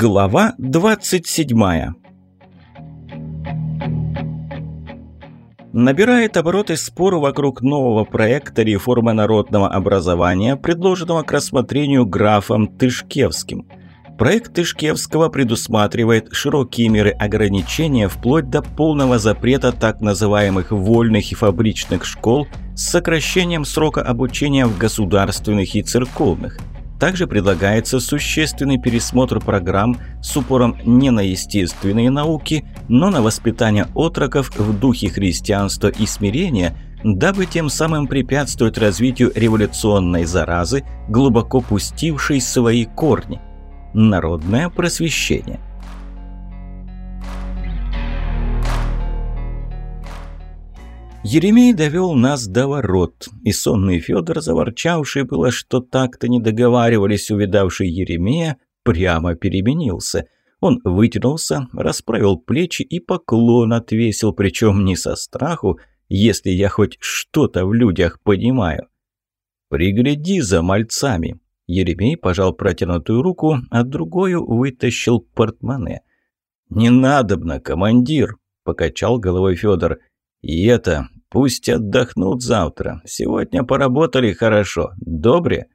Глава 27 Набирает обороты спор вокруг нового проекта реформы народного образования, предложенного к рассмотрению графом Тышкевским. Проект Тышкевского предусматривает широкие меры ограничения вплоть до полного запрета так называемых вольных и фабричных школ с сокращением срока обучения в государственных и церковных – также предлагается существенный пересмотр программ с упором не на естественные науки, но на воспитание отроков в духе христианства и смирения, дабы тем самым препятствовать развитию революционной заразы, глубоко пустившей свои корни. Народное просвещение. Еремей довел нас до ворот, и сонный Федор, заворчавший было, что так-то не договаривались, увидавший Еремея, прямо переменился. Он вытянулся, расправил плечи и поклон отвесил, причем не со страху, если я хоть что-то в людях понимаю. «Пригляди за мальцами!» Еремей пожал протянутую руку, а другую вытащил портмоне. «Не надобно, командир!» – покачал головой Федор. И это, пусть отдохнут завтра. Сегодня поработали хорошо. Добре?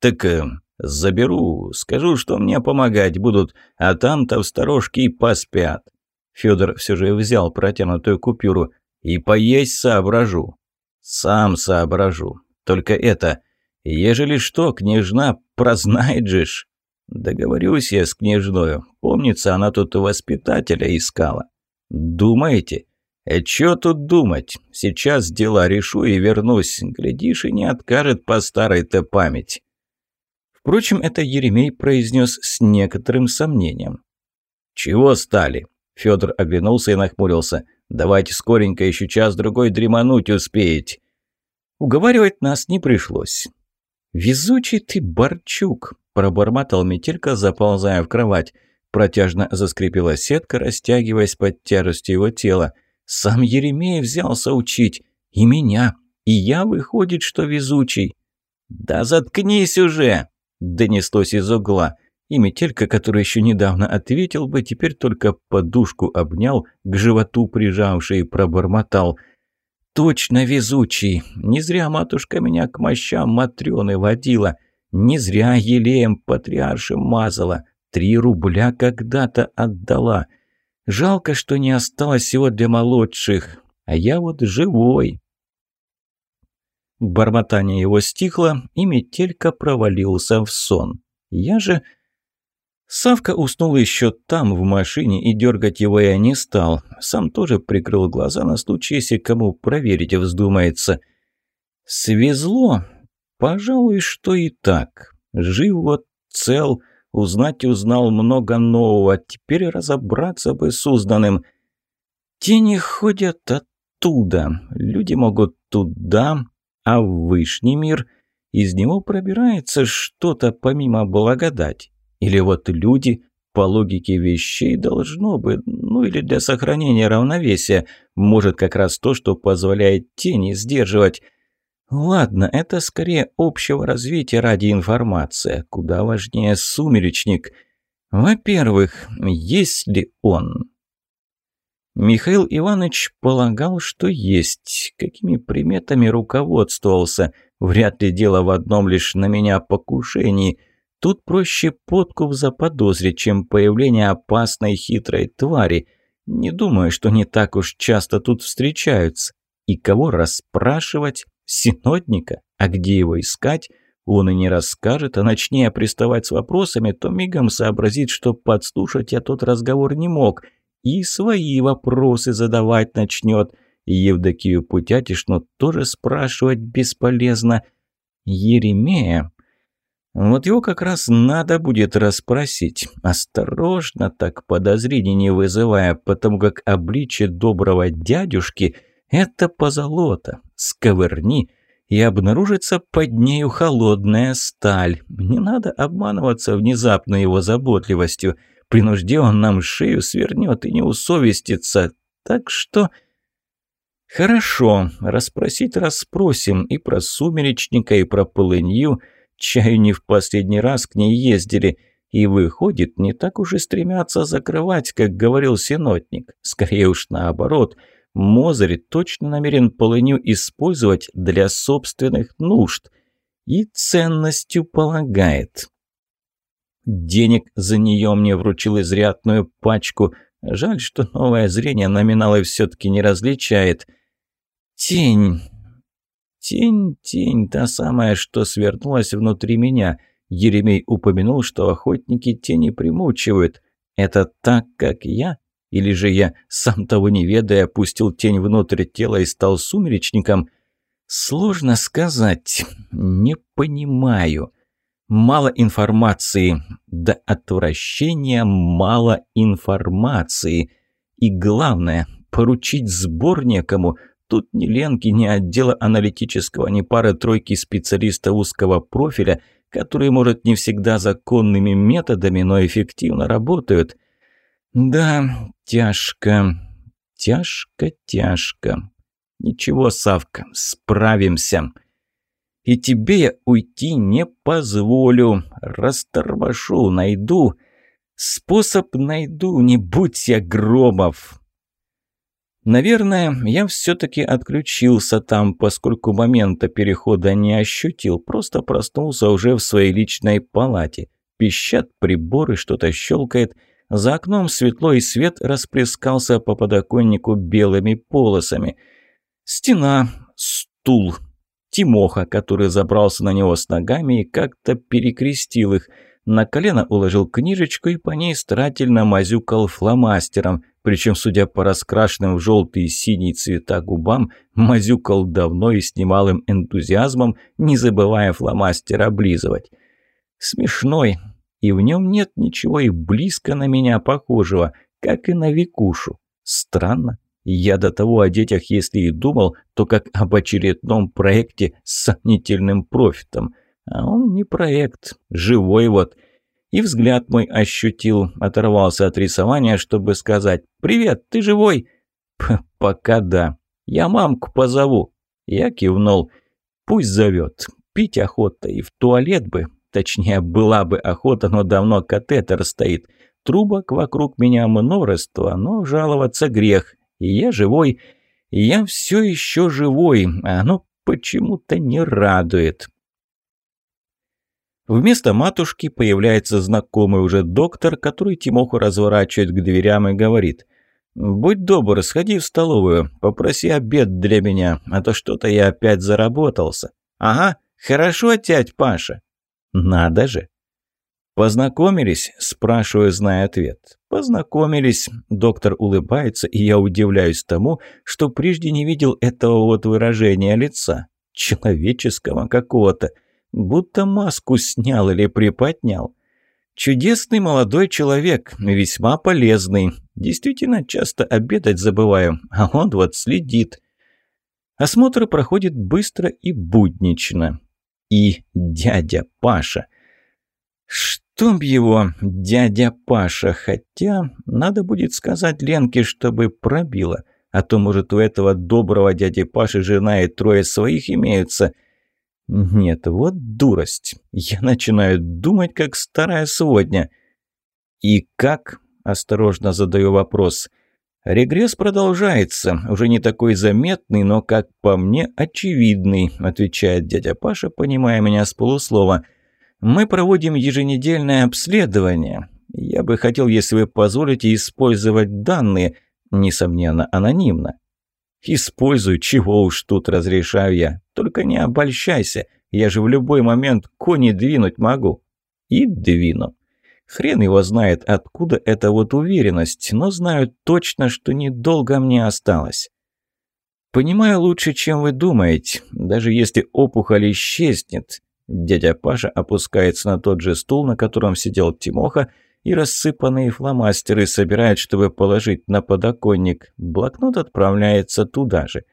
Так э, заберу, скажу, что мне помогать будут, а там-то в сторожке и поспят. Федор все же взял протянутую купюру. И поесть соображу. Сам соображу. Только это, ежели что, княжна прознает же ж. Договорюсь я с княжною. Помнится, она тут воспитателя искала. Думаете? «Э, чё тут думать? Сейчас дела решу и вернусь. Глядишь, и не откажет по старой-то память». Впрочем, это Еремей произнес с некоторым сомнением. «Чего стали?» Федор оглянулся и нахмурился. «Давайте скоренько, еще час-другой дремануть успеете». Уговаривать нас не пришлось. «Везучий ты, Борчук!» – пробормотал Метелька, заползая в кровать. Протяжно заскрипела сетка, растягиваясь под тяжестью его тела – сам Еремей взялся учить. И меня. И я, выходит, что везучий. «Да заткнись уже!» – донеслось из угла. И Метелька, который еще недавно ответил бы, теперь только подушку обнял, к животу прижавший и пробормотал. «Точно везучий! Не зря матушка меня к мощам Матрёны водила, не зря елеем патриаршем мазала, три рубля когда-то отдала». Жалко, что не осталось всего для молодших, а я вот живой. Бормотание его стихло, и метелька провалился в сон. Я же... Савка уснул еще там, в машине, и дергать его я не стал. Сам тоже прикрыл глаза на случай, если кому проверить вздумается. Свезло? Пожалуй, что и так. Жив вот, цел, Узнать узнал много нового, теперь разобраться бы с узнанным. Тени ходят оттуда, люди могут туда, а в вышний мир из него пробирается что-то помимо благодать. Или вот люди, по логике вещей, должно бы, ну или для сохранения равновесия, может как раз то, что позволяет тени сдерживать – Ладно, это скорее общего развития ради информации. Куда важнее сумеречник. Во-первых, есть ли он? Михаил Иванович полагал, что есть. Какими приметами руководствовался? Вряд ли дело в одном лишь на меня покушении. Тут проще подкуп заподозрить, чем появление опасной хитрой твари. Не думаю, что не так уж часто тут встречаются. И кого расспрашивать? Синодника? А где его искать? Он и не расскажет, а начнее приставать с вопросами, то мигом сообразит, что подслушать я тот разговор не мог. И свои вопросы задавать начнет. Евдокию Путятишну тоже спрашивать бесполезно. Еремея... Вот его как раз надо будет расспросить. Осторожно, так подозрений не вызывая, потому как обличие доброго дядюшки — это позолота сковырни, и обнаружится под нею холодная сталь. Не надо обманываться внезапной его заботливостью. При нужде он нам шею свернет и не усовестится. Так что... Хорошо, расспросить расспросим и про сумеречника, и про полынью. Чаю не в последний раз к ней ездили. И выходит, не так уж и стремятся закрывать, как говорил синотник. Скорее уж наоборот. Мозырь точно намерен полынью использовать для собственных нужд. И ценностью полагает. Денег за нее мне вручил изрядную пачку. Жаль, что новое зрение номиналы все-таки не различает. Тень. Тень, тень, та самая, что свернулась внутри меня. Еремей упомянул, что охотники тени примучивают. Это так, как я? Или же я, сам того не ведая, опустил тень внутрь тела и стал сумеречником? Сложно сказать. Не понимаю. Мало информации. До отвращения мало информации. И главное, поручить сбор некому. Тут ни Ленки, ни отдела аналитического, ни пары-тройки специалистов узкого профиля, которые, может, не всегда законными методами, но эффективно работают. Да, тяжко, тяжко, тяжко. Ничего, Савка, справимся. И тебе я уйти не позволю. Растормошу, найду. Способ найду, не будь я Громов. Наверное, я все-таки отключился там, поскольку момента перехода не ощутил, просто проснулся уже в своей личной палате. Пищат приборы, что-то щелкает. За окном светло и свет расплескался по подоконнику белыми полосами. Стена, стул, Тимоха, который забрался на него с ногами и как-то перекрестил их. На колено уложил книжечку и по ней старательно мазюкал фломастером. Причем, судя по раскрашенным в желтый и синий цвета губам, мазюкал давно и с немалым энтузиазмом, не забывая фломастер облизывать. Смешной, и в нем нет ничего и близко на меня похожего, как и на Викушу. Странно. Я до того о детях, если и думал, то как об очередном проекте с сомнительным профитом. А он не проект, живой вот. И взгляд мой ощутил, оторвался от рисования, чтобы сказать «Привет, ты живой?» П «Пока да. Я мамку позову». Я кивнул. «Пусть зовет. Пить охота и в туалет бы. Точнее, была бы охота, но давно катетер стоит. Трубок вокруг меня множество, но жаловаться грех. И я живой, я все еще живой, а оно почему-то не радует. Вместо матушки появляется знакомый уже доктор, который Тимоху разворачивает к дверям и говорит «Будь добр, сходи в столовую, попроси обед для меня, а то что-то я опять заработался». «Ага, хорошо, тять Паша». «Надо же». «Познакомились?» – спрашиваю, зная ответ. «Познакомились». Доктор улыбается, и я удивляюсь тому, что прежде не видел этого вот выражения лица. Человеческого какого-то. Будто маску снял или приподнял. Чудесный молодой человек, весьма полезный. Действительно, часто обедать забываю, а он вот следит. Осмотр проходит быстро и буднично. И дядя Паша – Чтоб его, дядя Паша, хотя надо будет сказать Ленке, чтобы пробила, а то, может, у этого доброго дяди Паши жена и трое своих имеются. Нет, вот дурость. Я начинаю думать, как старая сводня. И как? Осторожно задаю вопрос. Регресс продолжается, уже не такой заметный, но, как по мне, очевидный, отвечает дядя Паша, понимая меня с полуслова – мы проводим еженедельное обследование. Я бы хотел, если вы позволите, использовать данные, несомненно, анонимно. Используй, чего уж тут разрешаю я. Только не обольщайся, я же в любой момент кони двинуть могу. И двину. Хрен его знает, откуда эта вот уверенность, но знаю точно, что недолго мне осталось. Понимаю лучше, чем вы думаете. Даже если опухоль исчезнет, Дядя Паша опускается на тот же стул, на котором сидел Тимоха, и рассыпанные фломастеры собирает, чтобы положить на подоконник. Блокнот отправляется туда же.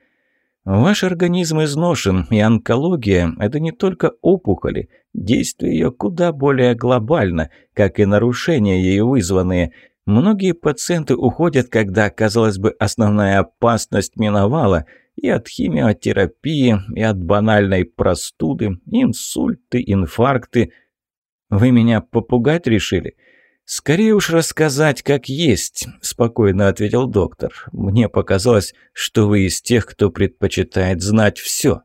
Ваш организм изношен, и онкология – это не только опухоли. Действие ее куда более глобально, как и нарушения ее вызванные. Многие пациенты уходят, когда, казалось бы, основная опасность миновала – И от химиотерапии, и от банальной простуды, инсульты, инфаркты. Вы меня попугать решили? «Скорее уж рассказать, как есть», – спокойно ответил доктор. «Мне показалось, что вы из тех, кто предпочитает знать все».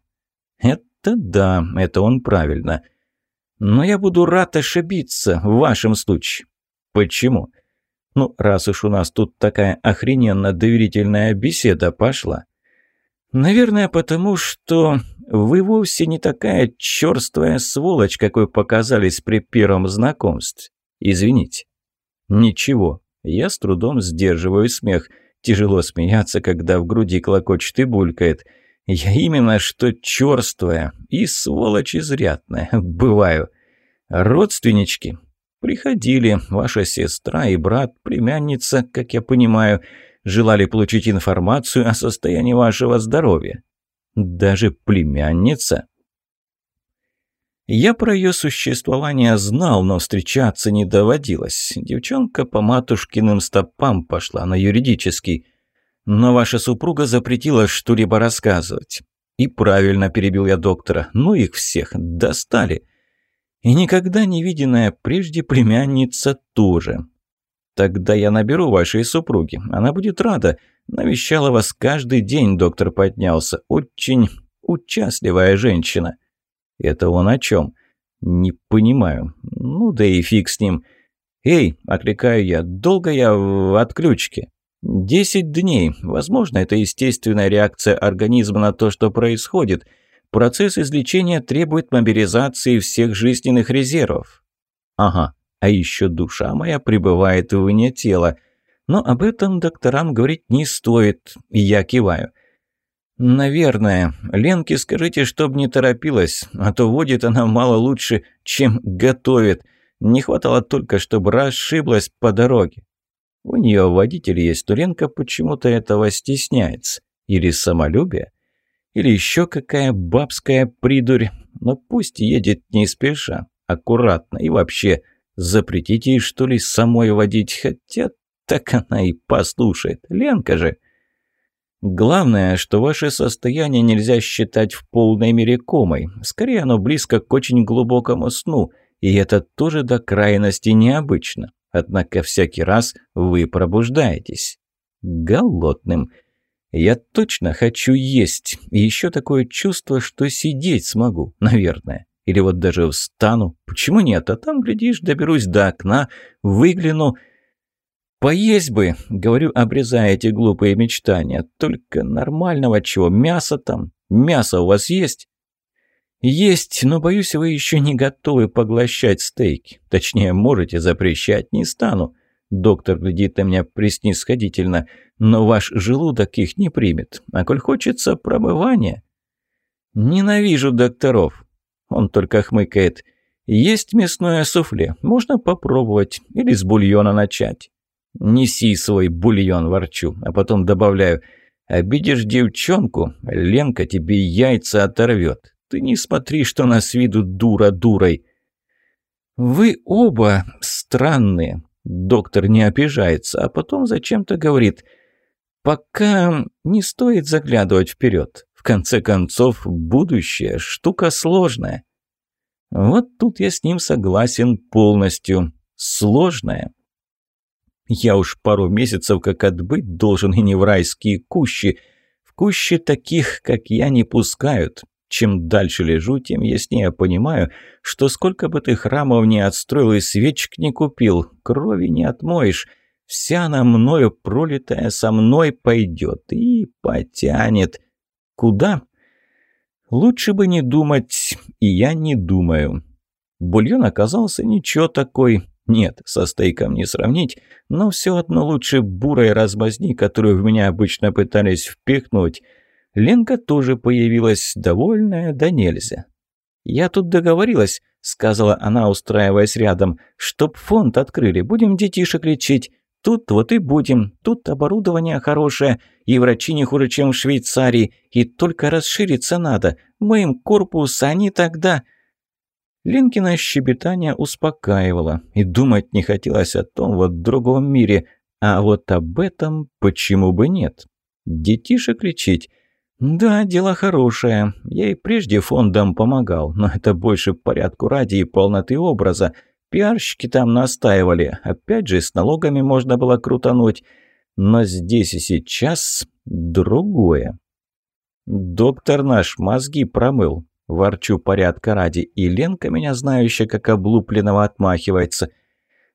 «Это да, это он правильно. Но я буду рад ошибиться в вашем случае». «Почему?» «Ну, раз уж у нас тут такая охрененно доверительная беседа пошла». «Наверное, потому что вы вовсе не такая черствая сволочь, какой показались при первом знакомстве. Извините». «Ничего». Я с трудом сдерживаю смех. Тяжело смеяться, когда в груди клокочет и булькает. Я именно что черствая и сволочь изрядная. Бываю. Родственнички. Приходили. Ваша сестра и брат, племянница, как я понимаю, желали получить информацию о состоянии вашего здоровья. Даже племянница? Я про ее существование знал, но встречаться не доводилось. Девчонка по матушкиным стопам пошла на юридический. Но ваша супруга запретила что-либо рассказывать. И правильно перебил я доктора. Ну их всех достали. И никогда не виденная прежде племянница тоже. Тогда я наберу вашей супруги. Она будет рада. Навещала вас каждый день, доктор поднялся. Очень участливая женщина. «Это он о чем?» «Не понимаю. Ну да и фиг с ним». «Эй!» – окликаю я. «Долго я в отключке?» «Десять дней. Возможно, это естественная реакция организма на то, что происходит. Процесс излечения требует мобилизации всех жизненных резервов». «Ага. А еще душа моя пребывает вне тела. Но об этом докторам говорить не стоит. Я киваю. «Наверное. Ленке скажите, чтоб не торопилась, а то водит она мало лучше, чем готовит. Не хватало только, чтобы расшиблась по дороге. У нее водитель есть, но Ленка почему-то этого стесняется. Или самолюбие, или еще какая бабская придурь. Но пусть едет не спеша, аккуратно и вообще запретите ей, что ли, самой водить, хотя так она и послушает. Ленка же...» Главное, что ваше состояние нельзя считать в полной мере комой. Скорее, оно близко к очень глубокому сну, и это тоже до крайности необычно. Однако всякий раз вы пробуждаетесь. Голодным. Я точно хочу есть. И еще такое чувство, что сидеть смогу, наверное. Или вот даже встану. Почему нет? А там, глядишь, доберусь до окна, выгляну «Поесть бы», — говорю, обрезая эти глупые мечтания. «Только нормального чего? Мясо там? Мясо у вас есть?» «Есть, но, боюсь, вы еще не готовы поглощать стейки. Точнее, можете запрещать, не стану». Доктор глядит на меня преснисходительно. «Но ваш желудок их не примет. А коль хочется промывания...» «Ненавижу докторов». Он только хмыкает. «Есть мясное суфле. Можно попробовать. Или с бульона начать». «Неси свой бульон, ворчу, а потом добавляю. Обидишь девчонку, Ленка тебе яйца оторвет. Ты не смотри, что она с виду дура дурой». «Вы оба странные». Доктор не обижается, а потом зачем-то говорит. «Пока не стоит заглядывать вперед. В конце концов, будущее – штука сложная». Вот тут я с ним согласен полностью. Сложная. Я уж пару месяцев как отбыть должен и не в райские кущи. В кущи таких, как я, не пускают. Чем дальше лежу, тем яснее понимаю, что сколько бы ты храмов не отстроил и свечек не купил, крови не отмоешь. Вся она мною пролитая со мной пойдет и потянет. Куда? Лучше бы не думать, и я не думаю. Бульон оказался ничего такой, нет, со стейком не сравнить, но все одно лучше бурой размазни, которую в меня обычно пытались впихнуть. Ленка тоже появилась, довольная, да нельзя. «Я тут договорилась», — сказала она, устраиваясь рядом, «чтоб фонд открыли, будем детишек лечить. Тут вот и будем, тут оборудование хорошее, и врачи не хуже, чем в Швейцарии, и только расшириться надо. Мы им корпус, а они тогда...» Линкина щебетание успокаивало, и думать не хотелось о том вот другом мире, а вот об этом почему бы нет? Детишек лечить? «Да, дело хорошее. Я и прежде фондам помогал, но это больше порядку ради и полноты образа. Пиарщики там настаивали. Опять же, с налогами можно было крутануть. Но здесь и сейчас другое. Доктор наш мозги промыл. Ворчу порядка ради, и Ленка меня знающая, как облупленного отмахивается.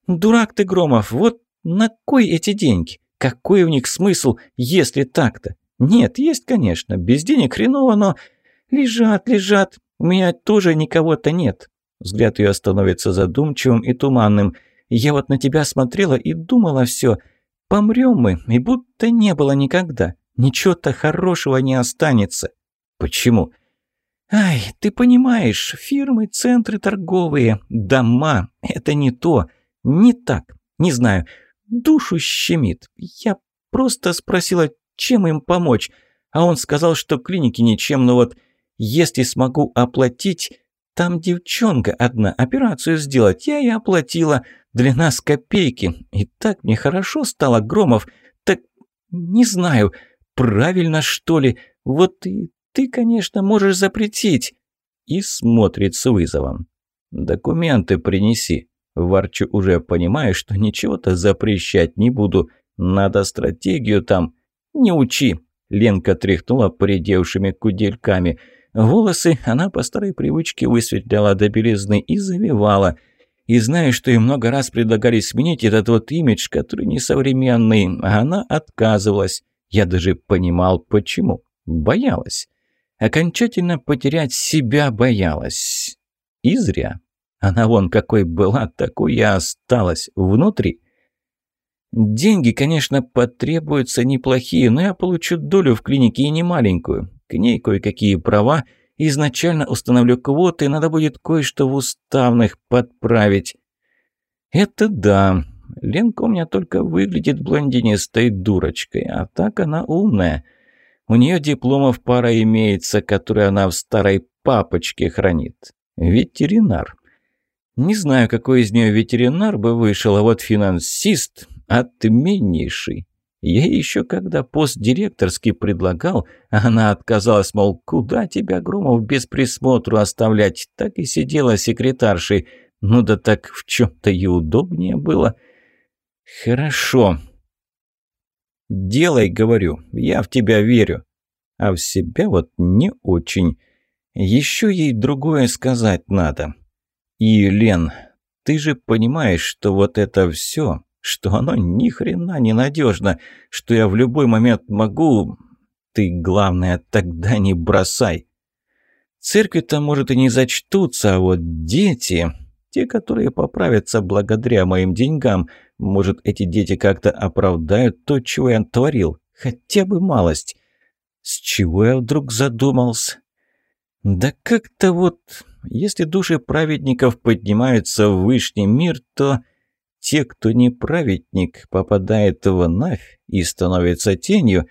«Дурак ты, Громов, вот на кой эти деньги? Какой в них смысл, если так-то? Нет, есть, конечно, без денег хреново, но... Лежат, лежат, у меня тоже никого-то нет. Взгляд ее становится задумчивым и туманным. Я вот на тебя смотрела и думала все. Помрем мы, и будто не было никогда. Ничего-то хорошего не останется. Почему? Ай, ты понимаешь, фирмы, центры торговые, дома — это не то. Не так. Не знаю. Душу щемит. Я просто спросила, чем им помочь. А он сказал, что клиники ничем, но вот если смогу оплатить... Там девчонка одна операцию сделать, я и оплатила. Для нас копейки. И так мне хорошо стало, Громов. Так не знаю, правильно что ли. Вот и ты, конечно, можешь запретить. И смотрит с вызовом. Документы принеси. Ворчу уже, понимая, что ничего-то запрещать не буду. Надо стратегию там. «Не учи!» – Ленка тряхнула поредевшими кудельками. Волосы она по старой привычке высветляла до белизны и завивала. И зная, что ей много раз предлагали сменить этот вот имидж, который несовременный, она отказывалась. Я даже понимал, почему. Боялась. Окончательно потерять себя боялась. И зря. Она вон какой была, такой и осталась. Внутри Деньги, конечно, потребуются неплохие, но я получу долю в клинике и не маленькую. К ней кое-какие права. Изначально установлю квоты, надо будет кое-что в уставных подправить. Это да. Ленка у меня только выглядит блондинистой дурочкой, а так она умная. У нее дипломов пара имеется, которые она в старой папочке хранит. Ветеринар. Не знаю, какой из нее ветеринар бы вышел, а вот финансист отменнейший. Я еще когда пост директорский предлагал, она отказалась, мол, куда тебя, Громов, без присмотру оставлять, так и сидела секретаршей. Ну да так в чем-то и удобнее было. Хорошо. Делай, говорю, я в тебя верю. А в себя вот не очень. Еще ей другое сказать надо. И, Лен, ты же понимаешь, что вот это все что оно ни хрена не надежно, что я в любой момент могу... Ты, главное, тогда не бросай. Церкви-то, может, и не зачтутся, а вот дети... Те, которые поправятся благодаря моим деньгам. Может, эти дети как-то оправдают то, чего я творил. Хотя бы малость. С чего я вдруг задумался? Да как-то вот... Если души праведников поднимаются в вышний мир, то те, кто не праведник, попадает в Навь и становится тенью.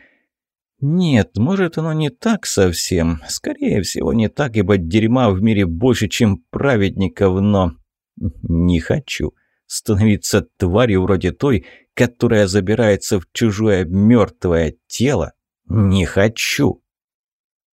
Нет, может, оно не так совсем. Скорее всего, не так, ибо дерьма в мире больше, чем праведников, но... Не хочу становиться тварью вроде той, которая забирается в чужое мертвое тело. Не хочу.